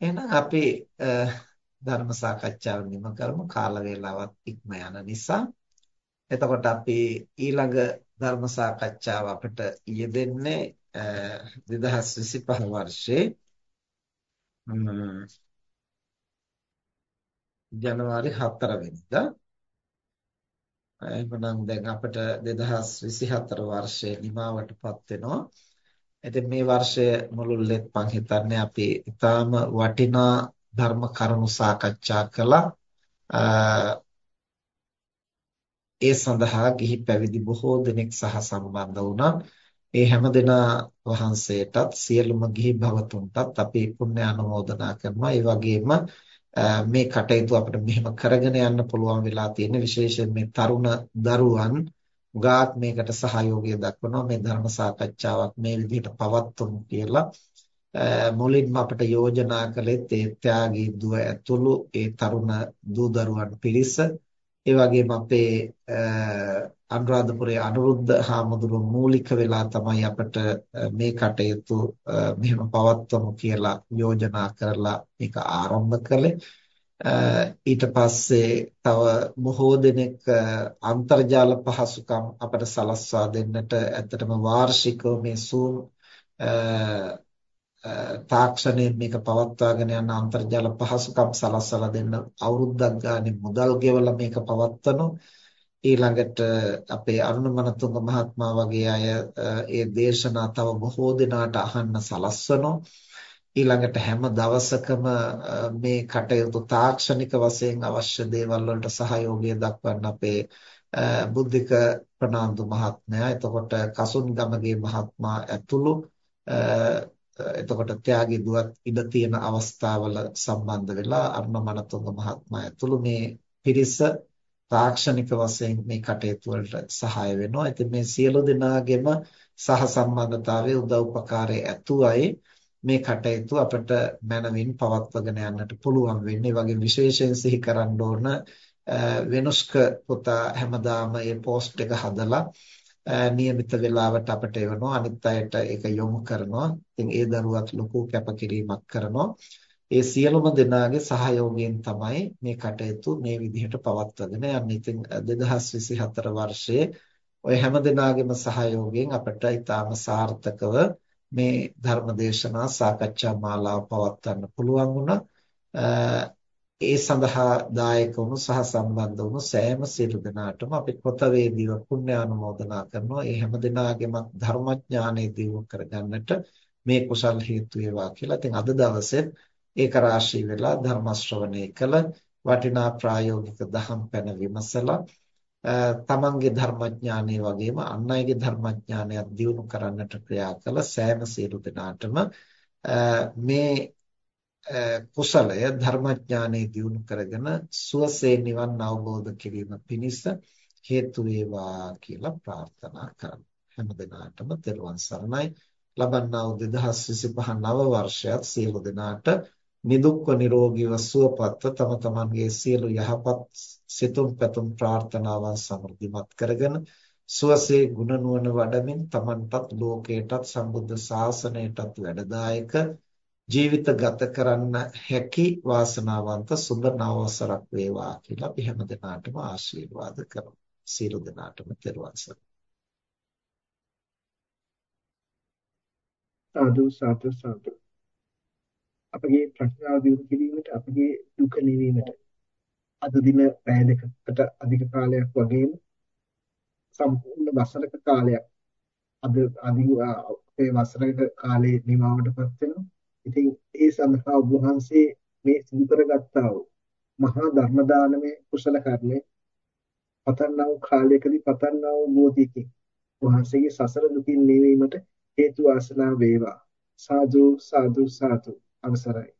එහෙනම් අපි ධර්ම සාකච්ඡාව නිම කරමු කාල වේලාවත් ඉක්ම යන නිසා. එතකොට අපි ඊළඟ ධර්ම සාකච්ඡාව අපිට යෙදෙන්නේ 2025 වර්ෂයේ ජනවාරි 4 වෙනිදා. එහෙනම් දැන් අපිට 2024 වර්ෂයේ නිමාවටපත් වෙනවා. ඉතින් මේ වර්ෂය මුළුල්ලේ මම හිතන්නේ අපි ඊටාම වටිනා ධර්ම කරුණු සාකච්ඡා කළා. ඒ සඳහා ගිහි පැවිදි බොහෝ දෙනෙක් සහ සම්බන්ධ වුණා. ඒ හැම දෙනා වහන්සේටත් සියලුම ගිහි භවතුන්ටත් අපි පුණ්‍ය අනුමෝදනා කරනවා. ඒ වගේම මේ කටයුතු අපිට මෙහෙම කරගෙන යන්න පුළුවන් වෙලා තියෙන විශේෂයෙන් මේ තරුණ දරුවන් ගාක් මේකට සහයෝගය දක්වනවා මේ ධර්ම සාකච්ඡාවක් මේ විදිහට පවත්වමු කියලා. මුලින්ම අපිට යෝජනා කළෙත් ඒ ත්‍යාගී දුව ඇතුළු ඒ තරුණ දූ දරුවන් පිරිස. ඒ වගේම අපේ අනුරාධපුරයේ අනුරුද්ධ හාමුදුරුවෝ මූලික වෙලා තමයි අපිට මේ කටයුතු මෙහෙම පවත්වමු කියලා යෝජනා කරලා මේක ආරම්භ කළේ. ඊට පස්සේ තව බොහෝ දෙනෙක් අන්තර්ජාල පහසුකම් අපට සලස්වා දෙන්නට ඇත්තටම වාර්ෂිකව මේ Zoom තාක්ෂණයෙන් මේක පවත්වාගෙන යන අන්තර්ජාල පහසුකම් සලස්වලා දෙන්න අවුරුද්දක් ගානේ මුදල් ගෙවලා මේක පවත්වනවා ඊළඟට අපේ අරුණ මනතුංග මහත්මයා වගේ අය ඒ දේශනා තව බොහෝ දෙනාට අහන්න සලස්වනවා ඊළඟට හැම දවසකම මේ කටයුතු තාක්ෂණික වශයෙන් අවශ්‍ය දේවල් වලට සහයෝගය දක්වන්න අපේ බුද්ධික ප්‍රනාන්දු මහත්මයා එතකොට කසුන්ගමගේ මහත්මයා ඇතුළු එතකොට ත්‍යාගී දුවත් ඉඩ තියෙන අවස්ථාවල සම්බන්ධ වෙලා අරුණ මනතුංග මහත්මයා ඇතුළු මේ පිරිස තාක්ෂණික වශයෙන් මේ කටයුතු වලට සහාය වෙනවා. ඉතින් මේ සියලු දෙනාගේම සහ සම්බන්ධතාවයේ උදව් උපකාරයේ ඇතුවයි මේ කටයුතු අපිට මනවින් පවත්වාගෙන යන්නට පුළුවන් වෙන්නේ. වගේ විශේෂයෙන් සිහි කරන්න ඕන වෙනුස්ක පුතා හැමදාම මේ පෝස්ට් එක හදලා નિયમિત වෙලාවට අපිට එවනවා අනිත් අයට ඒක යොමු කරනවා. ඉතින් ඒ දරුවත් ලොකු කැපකිරීමක් කරනවා. ඒ සියලුම දෙනාගේ සහයෝගයෙන් තමයි මේ කටයුතු මේ විදිහට පවත්වාගෙන යන්නේ. ඉතින් 2024 වර්ෂයේ ඔය හැම දෙනාගේම සහයෝගයෙන් අපිට ඊටාම සාර්ථකව මේ ධර්ම දේශනා සාකච්ඡා මාලාව පවත්වන්න පුළුවන් වුණා. ඒ සඳහා දායක වුණු සහ සම්බන්ධ වුණු සෑම සියලු දෙනාටම අපි කෘතවේදීව පුණ්‍ය ආනුමෝදනා කරනවා. ඒ හැම දෙනාගේම ධර්මඥානෙ දියුණු කරගන්නට මේ කුසල් හේතු වේවා කියලා. ඉතින් අද දවසේ ඒක රාශී වෙලා ධර්ම ශ්‍රවණය කළ වටිනා ප්‍රායෝගික දහම් පැන විමසලා තමන්ගේ ධර්මඥානය වගේම අන් අයගේ ධර්මඥානයත් දියුණු කරන්නට ක්‍රියා කළ සෑම සියලු දෙනාටම මේ කුසලය ධර්මඥානෙ දියුණු කරගෙන සුවසේ නිවන් අවබෝධ කිරීම පිණිස හේතු වේවා කියලා ප්‍රාර්ථනා කරමු. හැම දිනාටම තෙරුවන් සරණයි. ලබන්නා වූ 2025 නව වර්ෂයත් සියලු දෙනාට නිදුක්ව නිරෝගීව සුවපත්ව තම තමන්ගේ සියලු යහපත් සිතුම් පැතුම් ප්‍රාර්ථනාවන් සමෘද්ධිමත් කරගෙන සුවසේ ගුණ නුවණ වඩමින් තමන්ටත් ලෝකයටත් සම්බුද්ධ ශාසනයටත් වැඩදායක ජීවිත ගත කරන්න හැකි වාසනාවන්ත සුබ නවවසරක් වේවා කියලා අපි හැම දිනාටම ආශිර්වාද කරමු. සියලු දෙනාටම තෙරුවන් සරණයි. සාදු සාදු සාදු අපගේ ප්‍රඥාව දියුණු කිරීමට අපගේ දුක නිවීමට අද දින පැය දෙකකට අධික කාලයක් වගේම සම්පූර්ණ වසරක කාලයක් අද අදින අපේ වසරක කාලේ නිමවටපත් වෙනවා. ඉතින් ඒ සඳහා ඔබ වහන්සේ මේ සිදු කරගත්තා වූ මහා ධර්ම දානමේ කුසල කර්මය පතන්නා වූ කාලයකදී පතන්නා වූ බෝධියකින් වහන්සේගේ සසර දුකින් නිවීමට හේතු වාසනා වේවා. සාදු සාදු සාදු අවසරයි.